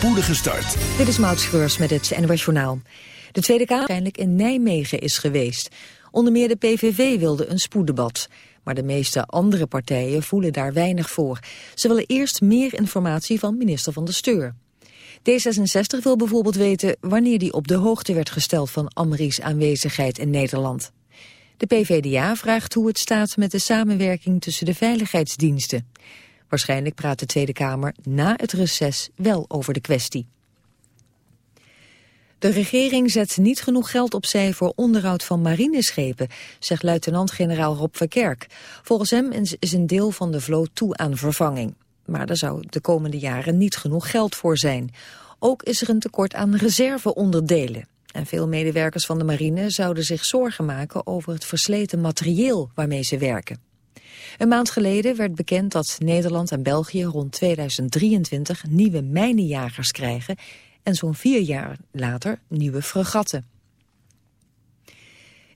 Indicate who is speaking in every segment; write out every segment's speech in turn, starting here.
Speaker 1: start.
Speaker 2: Dit is Maud Schreurs met het NOS Journaal. De Tweede Kamer waarschijnlijk in Nijmegen is geweest. Onder meer de PVV wilde een spoeddebat. Maar de meeste andere partijen voelen daar weinig voor. Ze willen eerst meer informatie van minister van de Steur. D66 wil bijvoorbeeld weten wanneer die op de hoogte werd gesteld van Amri's aanwezigheid in Nederland. De PVDA vraagt hoe het staat met de samenwerking tussen de veiligheidsdiensten. Waarschijnlijk praat de Tweede Kamer na het reces wel over de kwestie. De regering zet niet genoeg geld opzij voor onderhoud van marineschepen, zegt luitenant-generaal Rob Verkerk. Volgens hem is een deel van de vloot toe aan vervanging. Maar daar zou de komende jaren niet genoeg geld voor zijn. Ook is er een tekort aan reserveonderdelen. En veel medewerkers van de marine zouden zich zorgen maken over het versleten materieel waarmee ze werken. Een maand geleden werd bekend dat Nederland en België rond 2023 nieuwe mijnenjagers krijgen en zo'n vier jaar later nieuwe fregatten.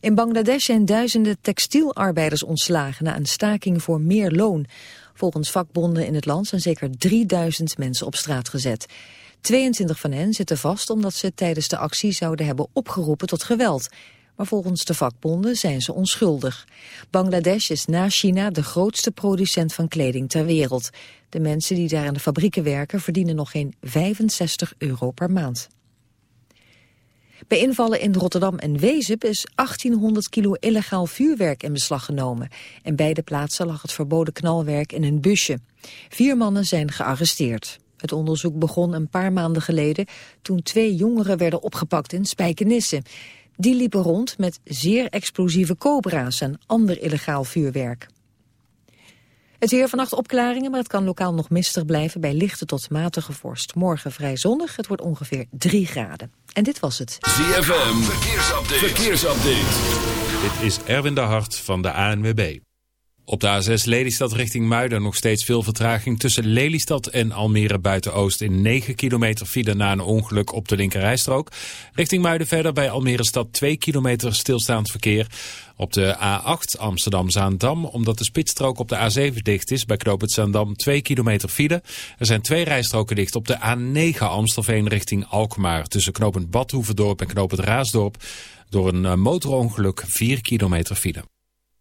Speaker 2: In Bangladesh zijn duizenden textielarbeiders ontslagen na een staking voor meer loon. Volgens vakbonden in het land zijn zeker 3000 mensen op straat gezet. 22 van hen zitten vast omdat ze tijdens de actie zouden hebben opgeroepen tot geweld. Maar volgens de vakbonden zijn ze onschuldig. Bangladesh is na China de grootste producent van kleding ter wereld. De mensen die daar in de fabrieken werken verdienen nog geen 65 euro per maand. Bij invallen in Rotterdam en Wezep is 1800 kilo illegaal vuurwerk in beslag genomen. En beide plaatsen lag het verboden knalwerk in een busje. Vier mannen zijn gearresteerd. Het onderzoek begon een paar maanden geleden toen twee jongeren werden opgepakt in Spijkenisse. Die liepen rond met zeer explosieve cobra's en ander illegaal vuurwerk. Het weer vannacht opklaringen, maar het kan lokaal nog mistig blijven bij lichte tot matige vorst. Morgen vrij zonnig, het wordt ongeveer 3 graden. En dit was het.
Speaker 1: ZFM, verkeersupdate. verkeersupdate.
Speaker 3: Dit is Erwin de Hart van de ANWB. Op de A6 Lelystad richting Muiden nog steeds veel vertraging tussen Lelystad en Almere Buiten-Oost in 9 kilometer file na een ongeluk op de linkerrijstrook. Richting Muiden verder bij Almere Stad 2 kilometer stilstaand verkeer. Op de A8 Amsterdam-Zaandam, omdat de spitsstrook op de A7 dicht is, bij knooppunt Zaandam 2 kilometer file. Er zijn twee rijstroken dicht op de A9 Amstelveen richting Alkmaar tussen knooppunt Badhoevedorp en knooppunt Raasdorp. Door een eh, motorongeluk 4 kilometer file.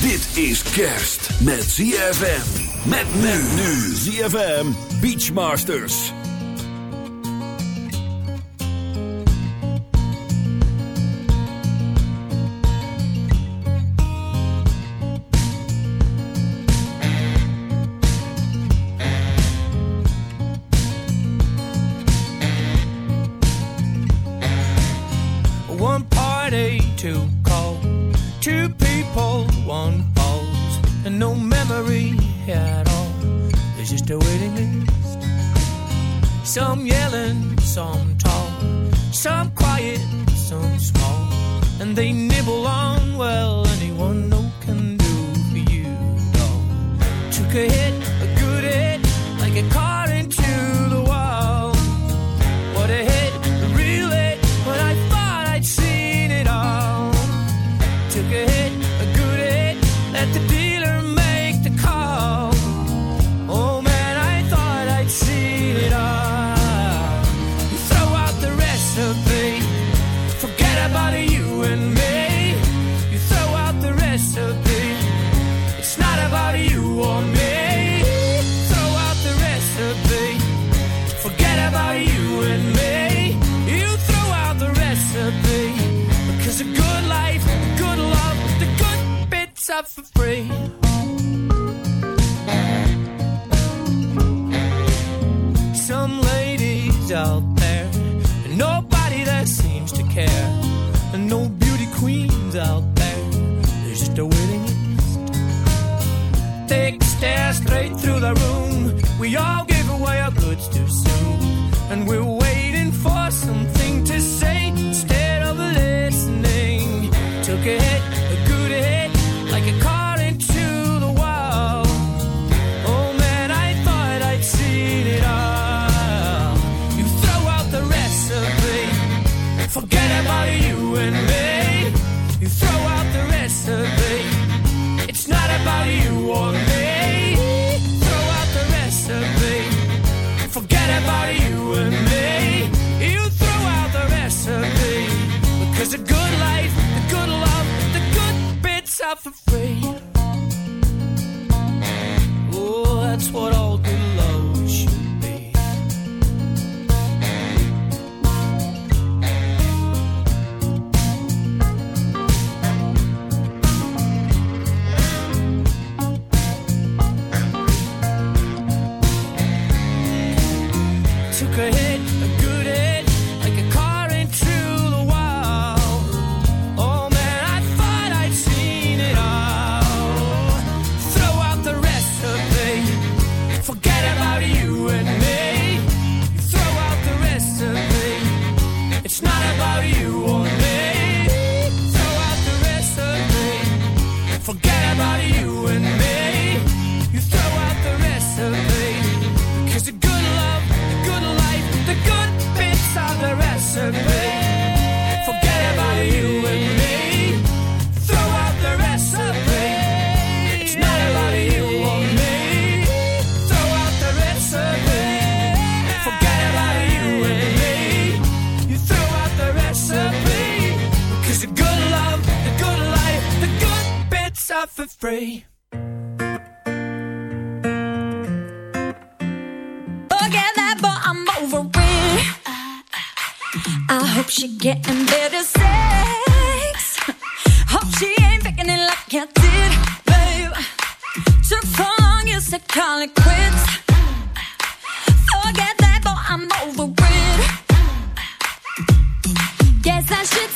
Speaker 1: Dit is kerst met ZFM. Met men nu. ZFM Beachmasters.
Speaker 4: Nick stared straight through the room. We all gave away our goods too soon, and we're waiting for something. out for free. Forget
Speaker 5: that, but I'm over it. I hope she getting better sex. Hope she ain't faking it like I did, babe. Took for long, you said call it quits. Forget that, but I'm over it. Guess I should.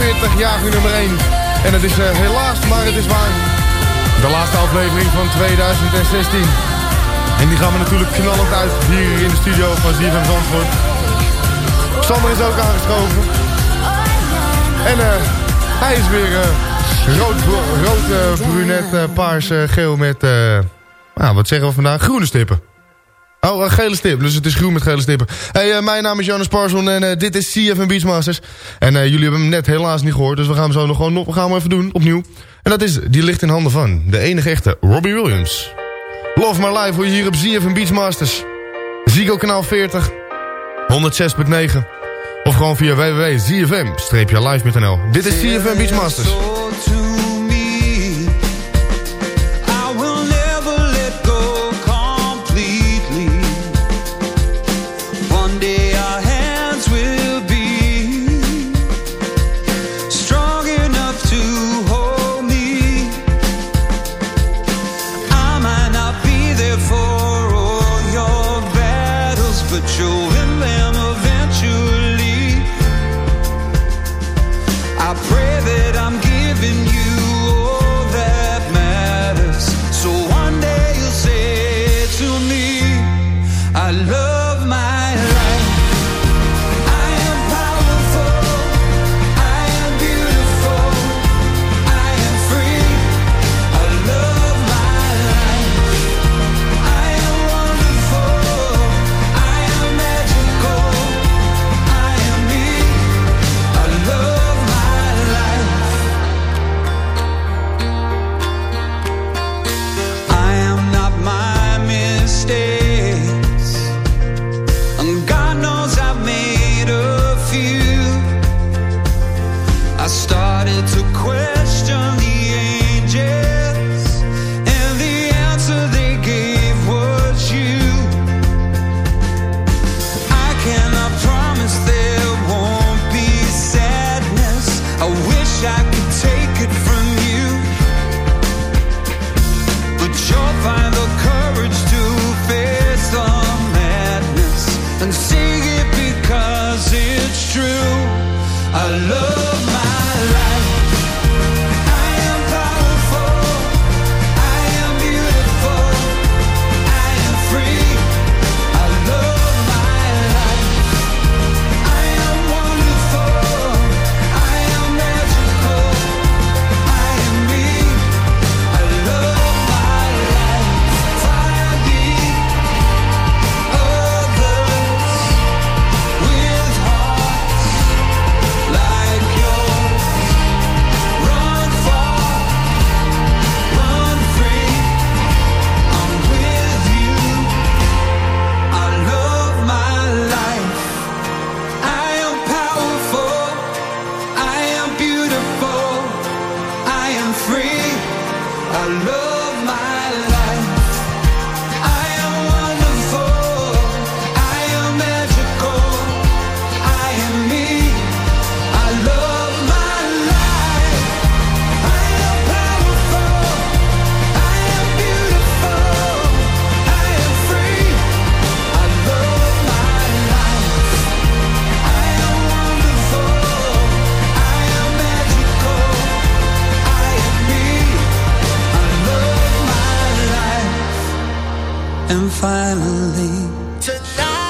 Speaker 6: 40 jaar nummer 1. En het is eh, helaas, maar het is waar. De laatste aflevering van 2016. En die gaan we natuurlijk knallend uit hier in de studio van ZFM Zandvoort. Sander is ook aangeschoven. En eh, hij is weer uh, rood, rood brunet, paars, geel met... nou, wat zeggen we vandaag? Groene stippen. Oh, een gele stip. Dus het is groen met gele stippen. Hey, eh, mijn naam is Jonas Parson en eh, dit is CFM Beachmasters. En eh, jullie hebben hem net helaas niet gehoord. Dus we gaan hem zo nog gewoon nog, gaan we even doen, opnieuw. En dat is, die ligt in handen van de enige echte Robbie Williams. Love My Life hoor je hier op CFM Beachmasters. Zigo kanaal 40, 106.9. Of gewoon via www.zfm-live.nl. Dit is CFM Beachmasters.
Speaker 7: and finally tonight.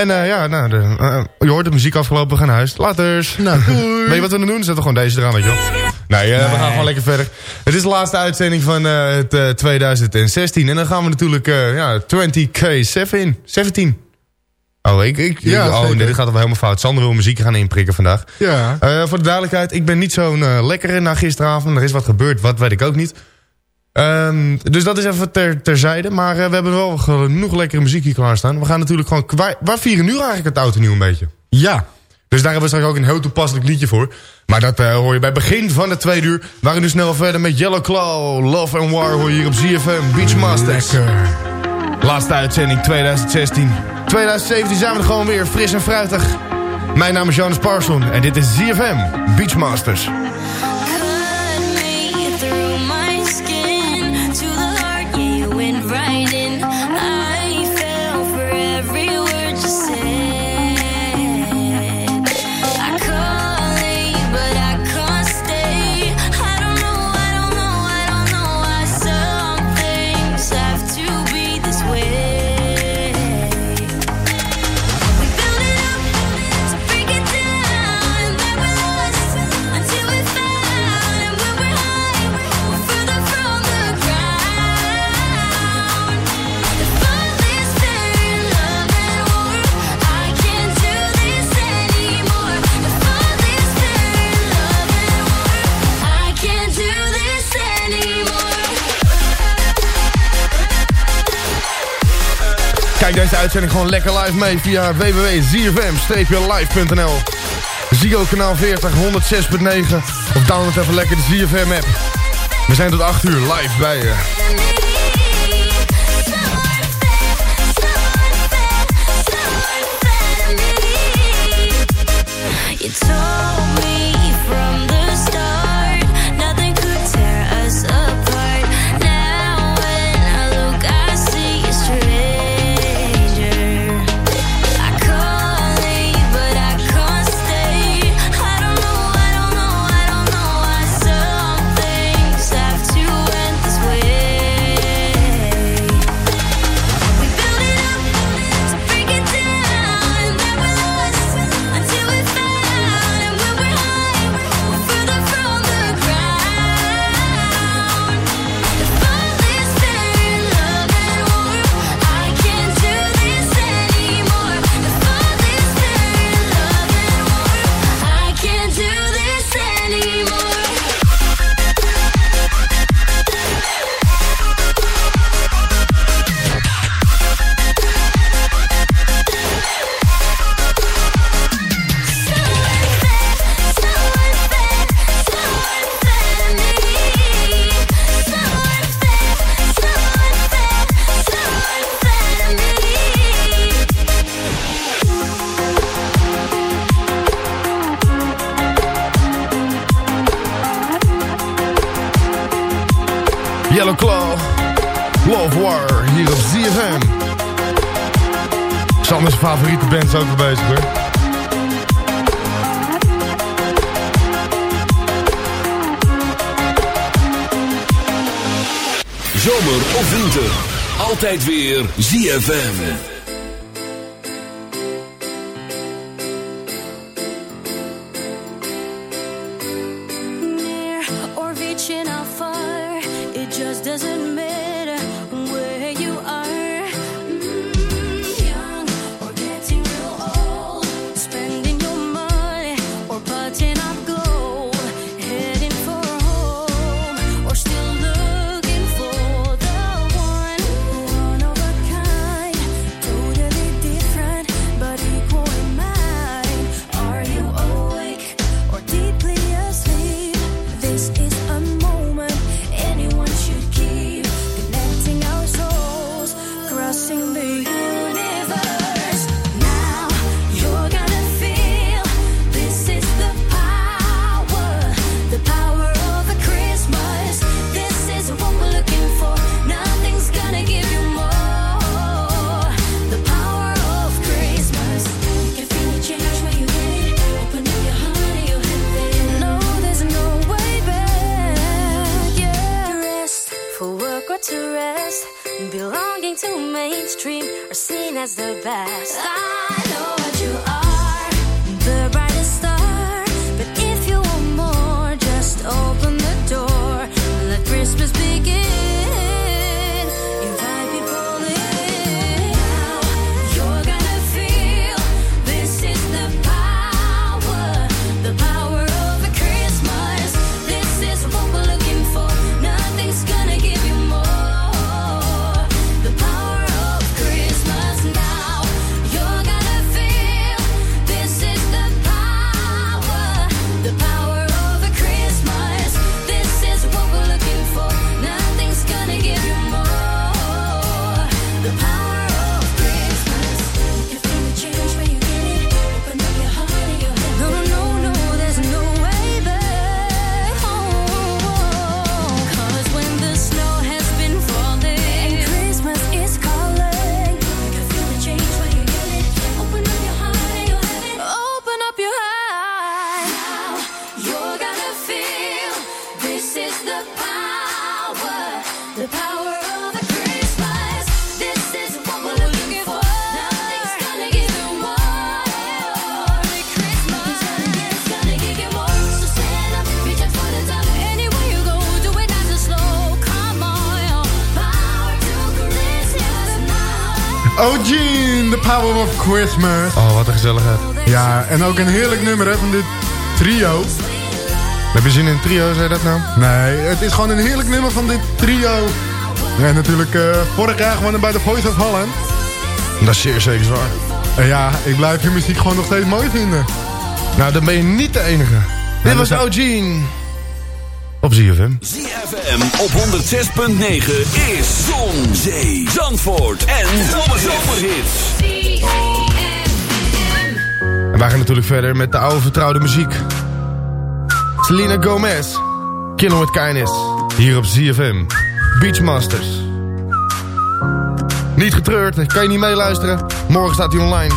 Speaker 5: En eh, ja, nou, de, eh, je hoort de muziek afgelopen, we gaan naar huis. Laters.
Speaker 8: Nou, doei.
Speaker 5: Weet je wat we dan doen? Zetten we gewoon deze eraan, weet je wel. Nee, eh, we gaan gewoon lekker verder. Het is de laatste uitzending van het, eh, 2016. En dan gaan we natuurlijk ja, 20k 7 17. Oh, ik, ik,
Speaker 8: Ja,
Speaker 5: oh nee, dit gaat al helemaal fout. Sander wil muziek gaan inprikken vandaag.
Speaker 8: Ja.
Speaker 5: Voor de duidelijkheid, ik ben niet zo'n lekkere na gisteravond. Er is wat gebeurd, wat weet ik ook niet. Ehm, dus dat is even ter, terzijde. Maar eh, we hebben wel genoeg lekkere muziek hier klaarstaan. We gaan natuurlijk gewoon... Waar, waar vieren nu eigenlijk het oud en nieuw een beetje?
Speaker 8: Ja.
Speaker 5: Dus daar hebben we straks ook een heel toepasselijk liedje voor. Maar dat eh, hoor je bij begin van de tweede uur. We gaan nu snel verder met Yellow Claw, Love and War hoor je hier op ZFM Beachmasters.
Speaker 8: Lekker.
Speaker 5: Laatste uitzending 2016. 2017 zijn we er gewoon weer fris en fruitig. Mijn naam is Jonas Parson en dit is ZFM Beachmasters. Kijk deze uitzending gewoon lekker live mee via www.zfm-live.nl Ziggo kanaal 40, 106.9 of download even lekker de ZFM app. We zijn tot 8 uur live bij je.
Speaker 9: ZFM. Sanders favoriete band is ook bezig hoor.
Speaker 1: Zomer of winter. Altijd weer ZFM.
Speaker 10: Near or reaching out far. It just doesn't Christmas.
Speaker 9: Oh, wat een gezelligheid. Ja, en ook een heerlijk nummer hè, van dit trio. Heb je zin in een trio, zei dat nou? Nee, het is gewoon een heerlijk nummer van dit trio. En natuurlijk uh, vorig jaar gewoon bij de Voice of Holland. Dat is zeer zeker zwaar. En ja, ik blijf je muziek gewoon nog steeds mooi vinden. Nou, dan ben je niet de enige. Dit was Eugene. Op ZFM.
Speaker 1: ZFM op 106.9 is Zon, Zee, Zandvoort en Zomerhits
Speaker 9: wij gaan natuurlijk verder met de oude vertrouwde muziek. Selena Gomez, Killing With Kindness, hier op ZFM. Beachmasters. Niet getreurd, kan je niet meeluisteren. Morgen staat hij online.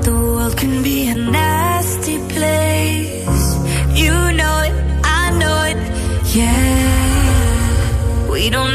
Speaker 10: The world can be a nasty place. You know it, I know it, yeah. We don't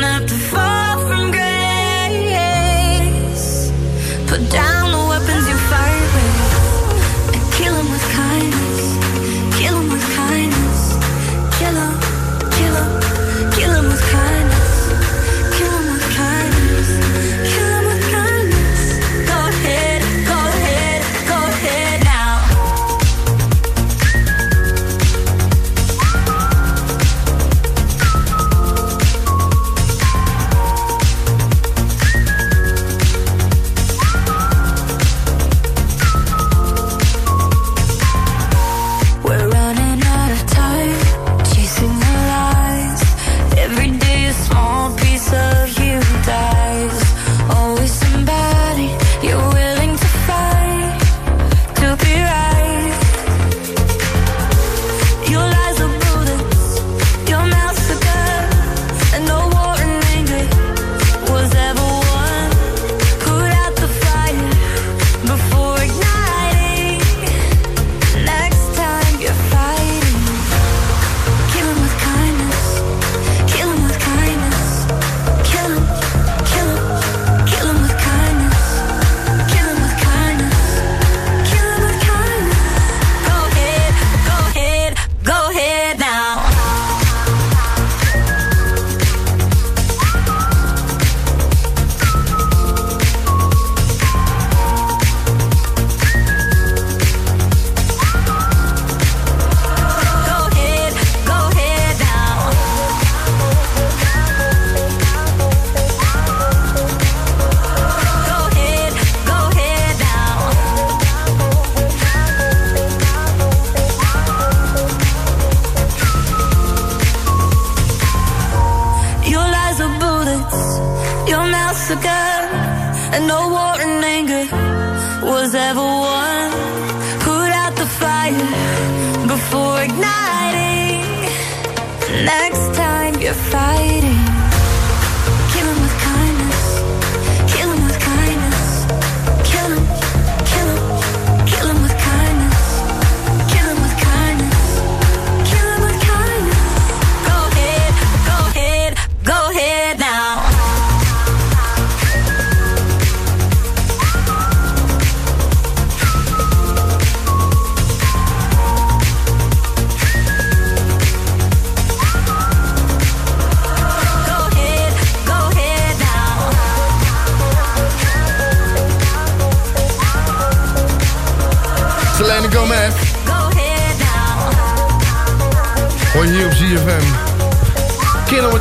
Speaker 10: Again, and
Speaker 5: no war and anger was ever won. Put out the fire before igniting. Next time you're fighting.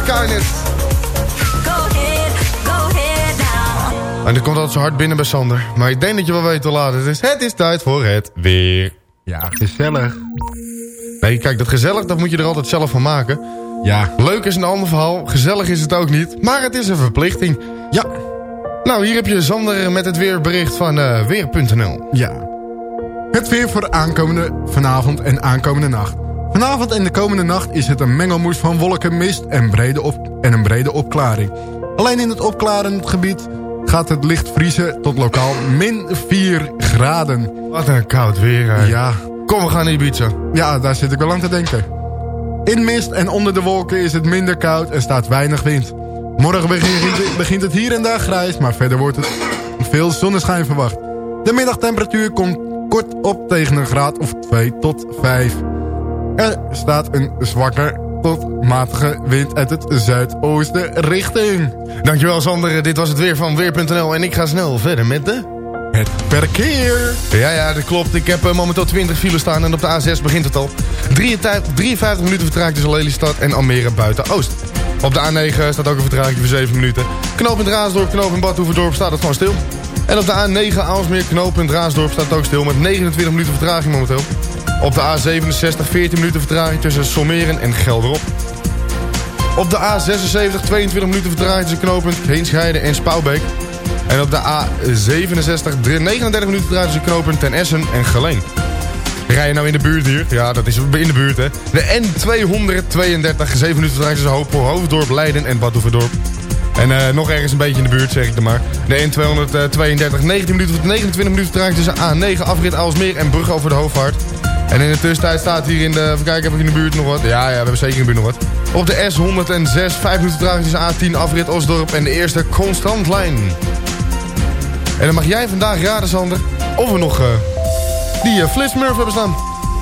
Speaker 5: Ahead now.
Speaker 9: En dat komt altijd zo hard binnen bij Sander. Maar ik denk dat je wel weet hoe laat het is. Het is tijd voor het weer.
Speaker 8: Ja, gezellig.
Speaker 9: Nee, kijk, dat gezellig, dat moet je er altijd zelf van maken.
Speaker 8: Ja.
Speaker 9: Leuk is een ander verhaal, gezellig is het ook niet. Maar het is een verplichting.
Speaker 8: Ja.
Speaker 9: Nou, hier heb je Sander met het weerbericht van eh, Weer.nl.
Speaker 8: Ja. Het weer voor aankomende vanavond en aankomende nacht. Vanavond en de komende nacht is het een mengelmoes van wolken, mist en, brede op en een brede opklaring. Alleen in het opklarend gebied gaat het licht vriezen tot lokaal min 4 graden.
Speaker 9: Wat een koud weer. hè.
Speaker 8: Ja,
Speaker 9: Kom, we gaan naar Ibiza.
Speaker 8: ja, daar zit ik wel aan te denken. In mist en onder de wolken is het minder koud en staat weinig wind. Morgen begint, het hier en daar grijs, maar verder wordt het veel zonneschijn verwacht. De middagtemperatuur komt kort op tegen een graad of 2 tot 5. Er staat een zwakke tot matige wind uit het zuidoosten richting.
Speaker 9: Dankjewel Sander, dit was het weer van Weer.nl. En ik ga snel verder met de...
Speaker 8: Het verkeer.
Speaker 9: Ja, ja, dat klopt. Ik heb eh, momenteel 20 files staan en op de A6 begint het al. 53, 53 minuten vertraging tussen Lelystad en Almere buiten Oost. Op de A9 staat ook een vertraging van 7 minuten. Knooppunt Raasdorp, knooppunt Badhoevedorp staat het gewoon stil. En op de A9 Aalsmeer, knooppunt Raasdorp staat het ook stil met 29 minuten vertraging momenteel. Op de A67 14 minuten vertraging tussen Solmeren en Gelderop. Op de A76 22 minuten vertraging tussen knooppunt Heemscheide en Spouwbeek. En op de A67 39 minuten vertraging tussen knooppunt Ten Essen en Geleen. Rij je nou in de buurt hier? Ja, dat is in de buurt hè. De N232, 7 minuten vertraging tussen Hoofddorp, Leiden en Bad Oeverdorp. En eh, nog ergens een beetje in de buurt, zeg ik dan maar. De N232, 19 minuten, 29 minuten vertraging tussen A9, afrit Aalsmeer en Brugge over de Hoofdvaart. En in de tussentijd staat hier in de... Even kijken, heb ik in de buurt nog wat? Ja, ja, we hebben zeker in de buurt nog wat. Op de S106, 5 minuten tussen A10, afrit Osdorp en de eerste Constantlijn. En dan mag jij vandaag raden, Sander, of we nog eh, die uh, Flitsmurf hebben staan.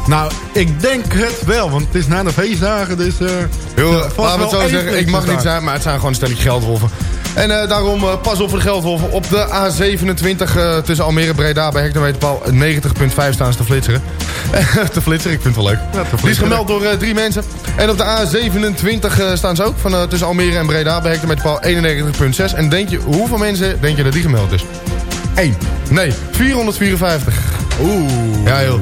Speaker 8: Nou, ik denk het wel, want het is na de feestdagen, dus... eh
Speaker 9: Heel, laten we het zo zeggen, ik mag niet zijn, maar het zijn gewoon een stelletje geldwolven. En eh, daarom eh, pas op voor de geldwolven. Op de A27 eh, tussen Almere en Breda bij hectometerpaal 90.5 staan ze te flitseren. te flitseren, ik vind het wel leuk.
Speaker 8: Ja,
Speaker 9: Die is gemeld door drie mensen. En op de A27 eh, staan ze ook van, tussen Almere en Breda bij hectometerpaal 91.6. En denk je, hoeveel mensen denk je dat die gemeld is?
Speaker 8: Eén.
Speaker 9: Nee, 454.
Speaker 8: Oeh.
Speaker 9: Ja joh.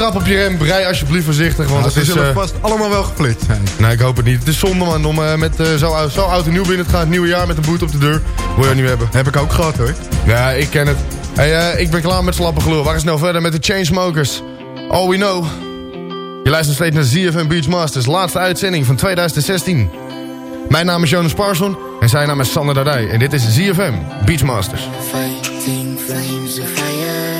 Speaker 9: Trap op je rem, rij alsjeblieft voorzichtig, want
Speaker 8: Nou,
Speaker 9: het
Speaker 8: ze
Speaker 9: is...
Speaker 8: zullen
Speaker 9: eh,
Speaker 8: vast allemaal wel geflitst zijn.
Speaker 9: Nee, ik hoop het niet. Het is zonde man, om eh, met eh, zo, oud- zo oud en nieuw binnen te gaan. Het nieuwe jaar met een boete op de deur. Wil je niet meer hebben.
Speaker 8: Heb ik ook gehad hoor.
Speaker 9: Ja, ik ken het. Hey, eh, ik ben klaar met slappe gelul. We gaan snel verder met de Chainsmokers. All we know. Je luistert steeds naar ZFM Beachmasters. Laatste uitzending van 2016. Mijn naam is Jonas Parson en zijn naam is Sander Dardij. En dit is ZFM Beachmasters.
Speaker 11: Fighting flames of fire,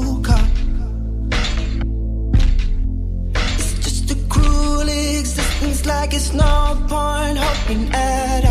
Speaker 12: like it's no point hoping at all.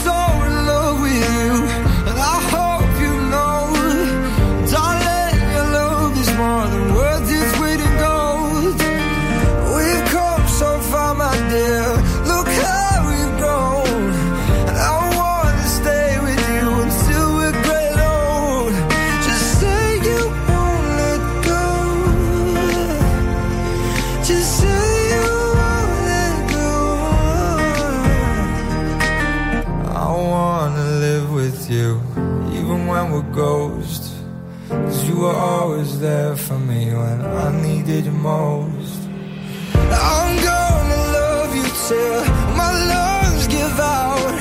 Speaker 13: needed you most. I'm gonna love you till my lungs give out.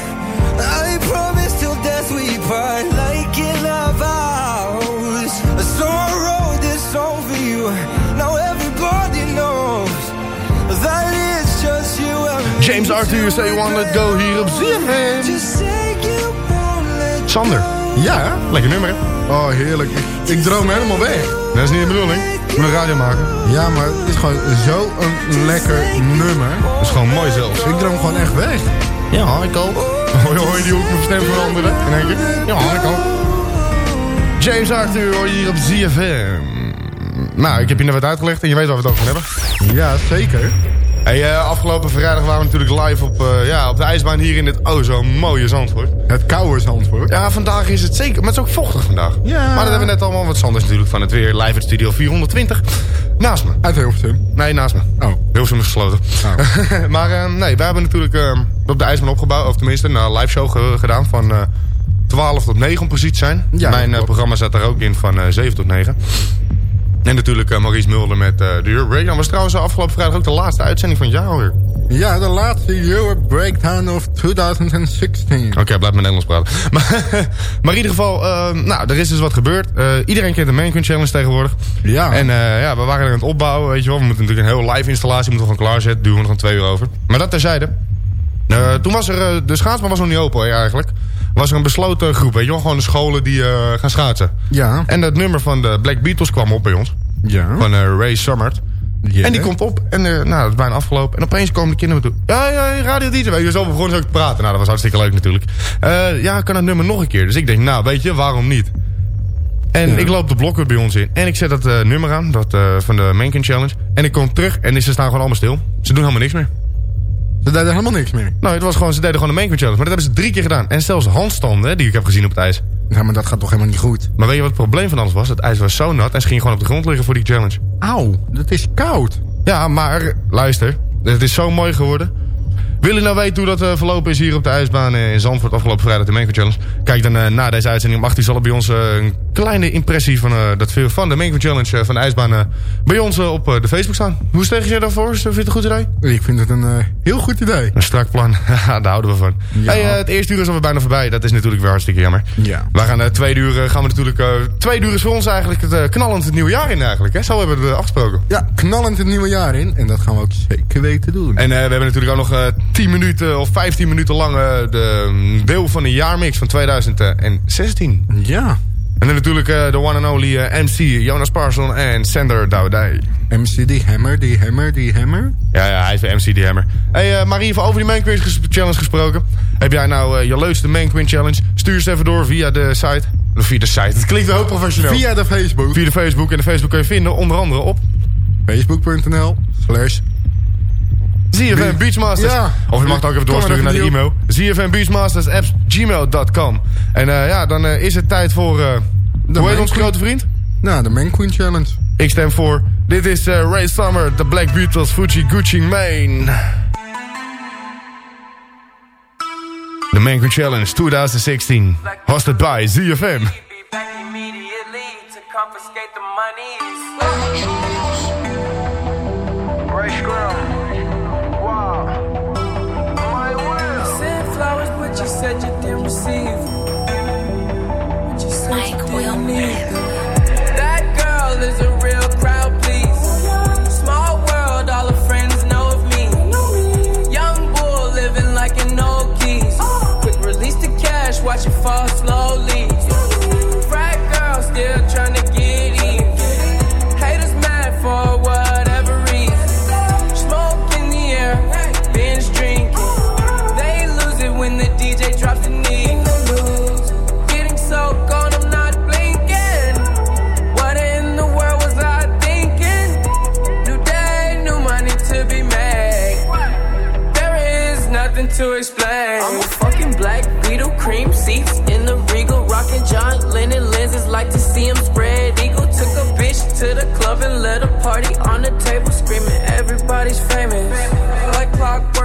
Speaker 13: I promise till death we part, like in our vows. So I wrote this song for you. Now everybody knows that it's just you and me.
Speaker 9: James Arthur, Say One Let Go hier op ZFM.
Speaker 13: You
Speaker 9: Sander. Ja, lekker nummer.
Speaker 8: Oh, heerlijk. Ik, ik droom helemaal weg.
Speaker 9: Dat is niet de bedoeling. Ik moet een radio maken.
Speaker 8: Ja, maar het is gewoon zo'n lekker nummer.
Speaker 9: Dat is gewoon mooi zelfs.
Speaker 8: Ik droom gewoon echt weg.
Speaker 9: Ja, ik ook. Hoor je, hoor je die ook mijn stem veranderen? In één keer? Ja, ik ook. James Arthur hoor je hier op ZFM. Nou, ik heb je net wat uitgelegd en je weet waar we het over hebben.
Speaker 8: Ja, zeker.
Speaker 9: Hey, eh, afgelopen vrijdag waren we natuurlijk live op, eh, ja, op de ijsbaan hier in dit oh zo mooie Zandvoort.
Speaker 8: Het koude Zandvoort.
Speaker 9: Ja, vandaag is het zeker, maar het is ook vochtig vandaag.
Speaker 8: Ja.
Speaker 9: Maar dat hebben we net allemaal, want Sander is natuurlijk van het weer live uit Studio 420. Naast me.
Speaker 8: Uit Hilversum.
Speaker 9: Nee, naast me.
Speaker 8: Oh.
Speaker 9: Hilversum is gesloten. maar eh, nee, wij hebben natuurlijk op de ijsbaan opgebouwd, of tenminste een live show ge- gedaan van eh 12 tot 9 om precies te zijn.
Speaker 8: Ja,
Speaker 9: Mijn programma zat er ook in van eh 7 tot 9. En natuurlijk eh, Maurice Mulder met eh de Euro Breakdown. was trouwens eh, afgelopen vrijdag ook de laatste uitzending van het jaar alweer.
Speaker 8: Ja, de laatste Euro Breakdown of 2016.
Speaker 9: Oké, blijf met Nederlands praten. Maar, maar in ieder geval, nou, er is dus wat gebeurd. Iedereen kent de Mannequin Challenge tegenwoordig.
Speaker 8: Ja.
Speaker 9: En ja, we waren er aan het opbouwen, weet je wel. We moeten natuurlijk een hele live installatie moeten we gewoon klaarzetten. Duwen we nog een twee uur over. Maar dat terzijde. Toen was er, de schaatsbaan was nog niet open eigenlijk. Was er een besloten groep, weet je wel. Gewoon de scholen die eh, gaan schaatsen.
Speaker 8: Ja.
Speaker 9: En dat nummer van de Black Beatles kwam op bij ons.
Speaker 8: Ja.
Speaker 9: Van eh, Ray Summert. En die komt op en eh, nou, dat is bijna afgelopen. En opeens komen de kinderen toe. Ja, ja, radio DJ. Weet je, zo begonnen ze ook te praten. Nou, dat was hartstikke leuk natuurlijk. Eh, ja, kan het nummer nog een keer. Dus ik denk, nou, weet je, waarom niet? En ik loop de blokken bij ons in. En ik zet dat nummer aan, dat van de Mankin Challenge. En ik kom terug en ze staan gewoon allemaal stil. Ze doen helemaal niks meer.
Speaker 8: Ze deden helemaal niks meer.
Speaker 9: Nou, het was gewoon, ze deden gewoon de Mankin Challenge. Maar dat hebben ze drie keer gedaan. En zelfs handstanden, hè, die ik heb gezien op het ijs.
Speaker 8: Ja, maar dat gaat toch helemaal niet goed?
Speaker 9: Maar weet je wat het probleem van alles was? Het ijs was zo nat en ze gingen gewoon op de grond liggen voor die challenge.
Speaker 8: Auw, dat is koud.
Speaker 9: Ja, maar luister, het is zo mooi geworden. Wil je nou weten hoe dat eh, verlopen is hier op de ijsbaan in Zandvoort afgelopen vrijdag de Mango Challenge? Kijk dan eh, na deze uitzending om 18 zal er bij ons eh, een kleine impressie van, dat, veel- van de Mango Challenge van de ijsbaan bij ons op de Facebook staan. Hoe steeg je daarvoor? Vind je het een goed idee?
Speaker 8: Ik vind het een heel goed idee.
Speaker 9: Een strak plan, daar houden we van.
Speaker 8: Ja.
Speaker 9: Hey, het eerste uur is alweer bijna voorbij, dat is natuurlijk weer hartstikke jammer.
Speaker 8: Ja.
Speaker 9: We gaan twee uur, eh, gaan we natuurlijk, twee uur is voor ons eigenlijk het knallend het nieuwe jaar in eigenlijk. Hè? Zo hebben we het afgesproken.
Speaker 8: Ja, knallend het nieuwe jaar in. En dat gaan we ook zeker weten doen.
Speaker 9: En we hebben natuurlijk ook nog 10 minuten of 15 minuten lang eh, de mm, deel van de jaarmix van 2016.
Speaker 8: Ja.
Speaker 9: En dan natuurlijk eh, de one and only eh, MC Jonas Parson en Sander Dowdij.
Speaker 8: MC die hammer, die hammer, die hammer.
Speaker 9: Ja, ja, hij is weer MC die Hammer. Hey Marie, even over die Main Quiz ges- Challenge gesproken. Heb jij nou je leukste Main Quiz Challenge? Stuur ze even door via de site. Of via de site, het klinkt wel heel professioneel.
Speaker 8: Via de Facebook.
Speaker 9: Via de Facebook. En de Facebook kun je vinden onder andere op
Speaker 8: Facebook.nl slash
Speaker 9: ZFM Beachmasters. Of je mag het ook even doorsturen naar de e-mail. ZFM Beachmasters gmail.com. En eh, ja, dan eh, is het tijd voor... Uh, hoe heet ons grote vriend?
Speaker 8: Nou, de Man Queen Challenge.
Speaker 9: Ik stem voor... Dit is Ray Summer, The Black Beatles, Fuji Gucci Main. The Man Queen Challenge 2016. Hosted by ZFM.
Speaker 14: confiscate the
Speaker 4: said you didn't receive what you said Mike you didn't need. That girl is a real crowd, please. Small world, all her friends know of me. Young bull living like an old geese. Quick release the cash, watch it fall slow. Party on the
Speaker 14: table, screaming everybody's famous. Like clockwork,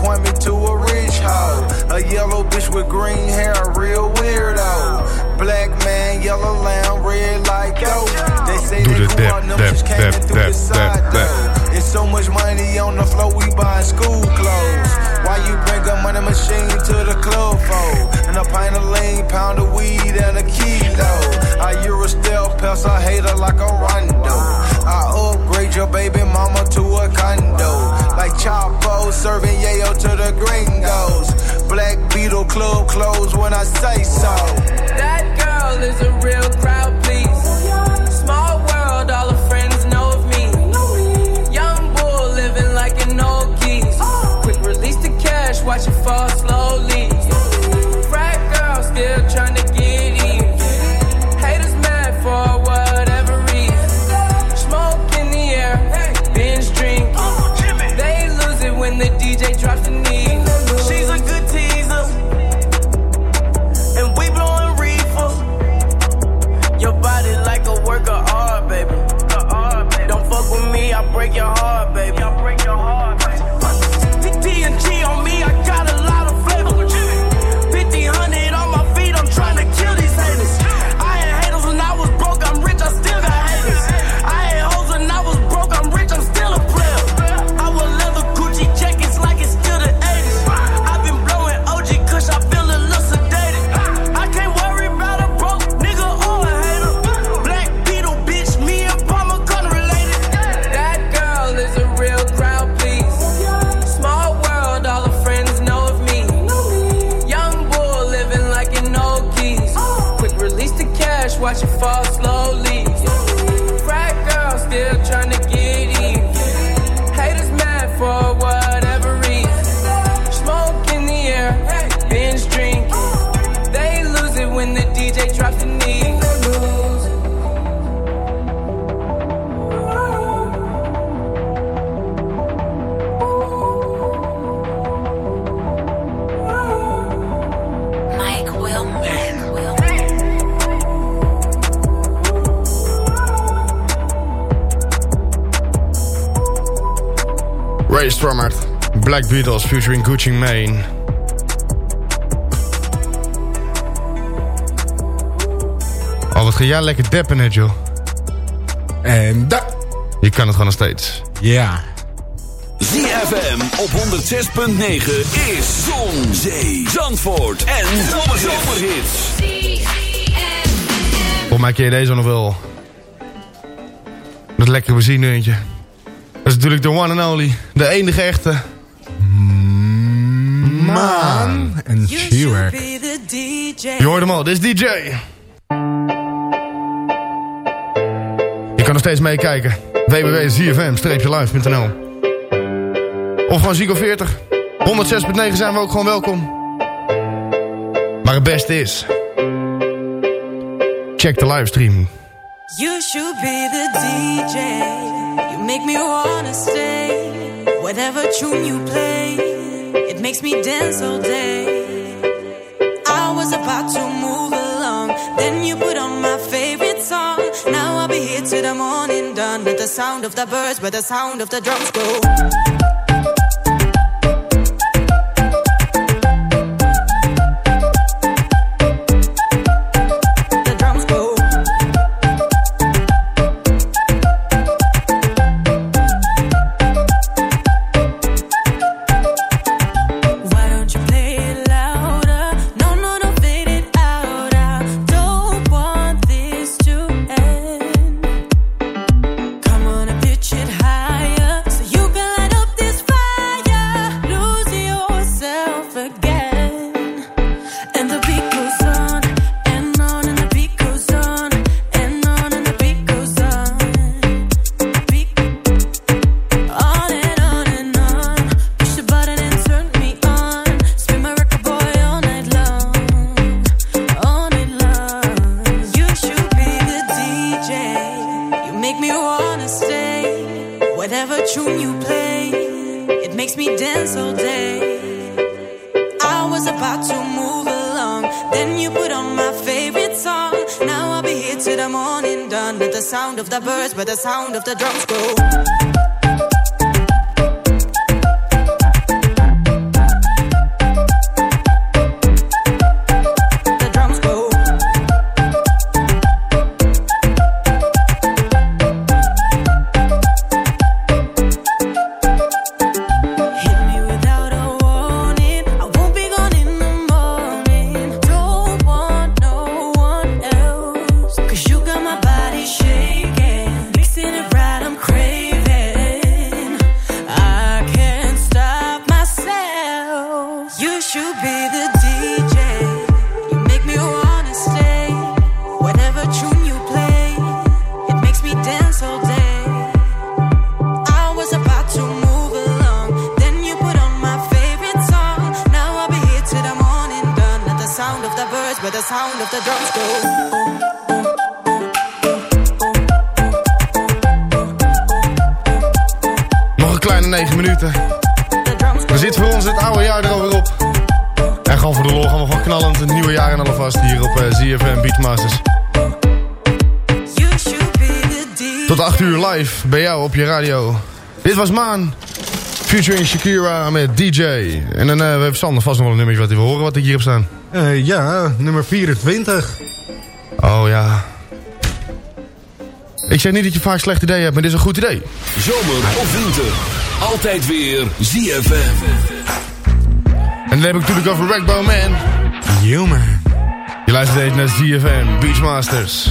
Speaker 14: point me to a rich hoe. A yellow bitch with green hair, a real weirdo. Black man, yellow lamb, red like gold. They say
Speaker 9: Doe
Speaker 14: they
Speaker 9: dap,
Speaker 14: up, them
Speaker 9: dap,
Speaker 14: just came
Speaker 9: dap,
Speaker 14: in through the side door. It's so much money on the floor, we buying school clothes. Why you bring a money machine to the club for? And a pint of lean, pound of weed, and a kilo. I Euro stealth pass, I hate her like a rondo. I upgrade your baby mama to a condo. Like Chapo serving yayo to the gringos. Black Beetle club clothes when I say so.
Speaker 4: That girl is a real crowd, please. Small world, all her friends know of me. Young bull living like an old geese. Quick release the cash, watch it fall slowly. Break your heart, Black
Speaker 9: Beatles featuring Gucci Mane. Oh, wat ga jij lekker deppen net, joh.
Speaker 8: En da.
Speaker 9: Je kan het gewoon nog steeds.
Speaker 8: Ja.
Speaker 1: ZFM op 106.9 is Zon, Zee, Zandvoort en Zomerhits.
Speaker 9: Volgens mij ken je deze nog wel. Dat lekkere benzineuntje. Dat is natuurlijk de one and only. De enige echte.
Speaker 8: Maan en.
Speaker 9: Je hoort hem al, dit is DJ. Je kan nog steeds meekijken. www.zfm-live.nl Of gewoon Zico 40. 106.9 zijn we ook gewoon welkom. Maar het beste is... Check de livestream.
Speaker 15: You should be the DJ. You make me wanna stay. Whatever tune you play, makes me dance all day. I was about to move along. Then you put on my favorite song. Now I'll be here till the morning done. With the sound of the birds, where the sound of the drums go. Morning done with the sound of the birds, where the sound of the drums go.
Speaker 9: Op je radio. Dit was Maan. Featuring Shakira met DJ. En dan eh we hebben Sander vast nog wel een nummertje wat hij wil horen wat ik hier heb staan.
Speaker 8: Eh, ja, nummer 24.
Speaker 9: Oh ja. Ik zeg niet dat je vaak slecht ideeën hebt, maar dit is een goed idee.
Speaker 1: Zomer of winter. Altijd weer ZFM.
Speaker 9: En dan heb ik natuurlijk over Ragbone Man.
Speaker 8: Yo man.
Speaker 9: Je luistert deze naar ZFM Beachmasters.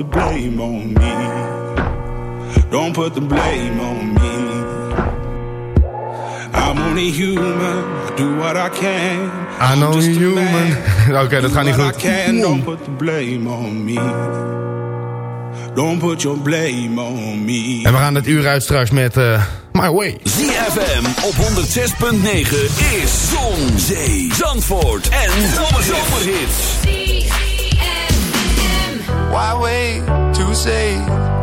Speaker 16: The blame on me. Don't put the blame on me. I'm only human. I do what I can.
Speaker 9: I know human. Oké, dat gaat niet
Speaker 16: What I
Speaker 9: goed.
Speaker 16: can. Don't put the blame on me. Don't put your blame on me.
Speaker 9: En we gaan het uur uit straks met eh, My Way.
Speaker 1: ZFM op 106.9 is Zon, Zee, Zandvoort en Zomerhits.
Speaker 17: Why wait to say?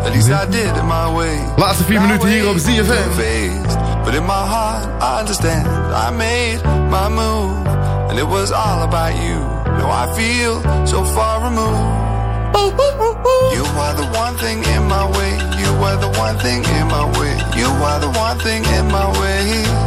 Speaker 17: At least I did it my way.
Speaker 9: Laatste vier minuten hier op ZFM.
Speaker 17: But in my heart, I understand. I made my move, and it was all about you. Now I feel so far removed. You are the one thing in my way. You are the one thing in my way. You are the one thing in my way.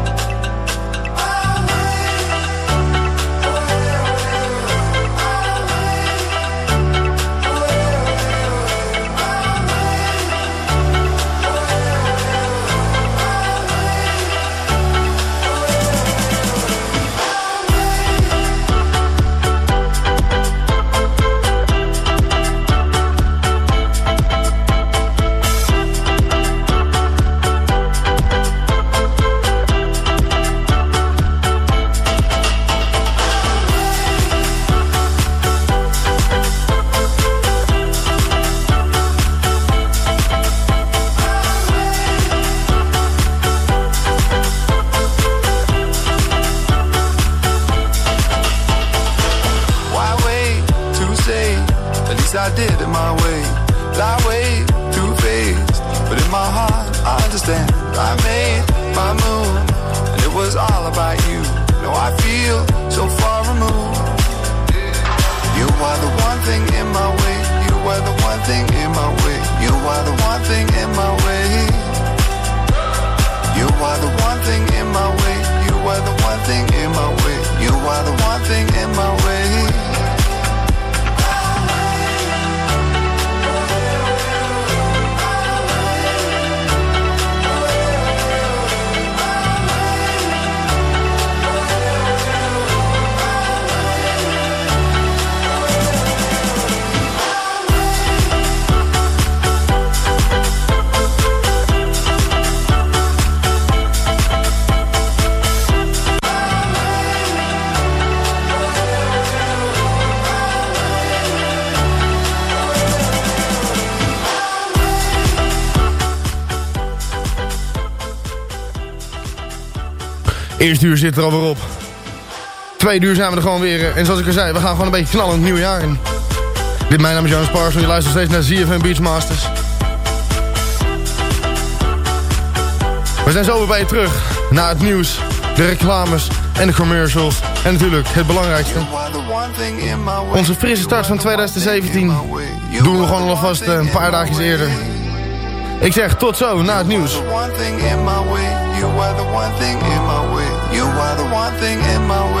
Speaker 9: Eerste uur zit er alweer op. Tweede uur zijn we er gewoon weer. eh, En zoals ik al zei, we gaan gewoon een beetje knallen het nieuwe jaar in. Dit mijn naam is Jonas Parson. Je luistert steeds naar ZFM Beachmasters. We zijn zo weer bij je terug. Na het nieuws, de reclames en de commercials. En natuurlijk het belangrijkste. Onze frisse start van 2017 doen we gewoon alvast eh, een paar dagjes eerder. Ik zeg tot zo na het nieuws.
Speaker 17: You are the one thing in my way.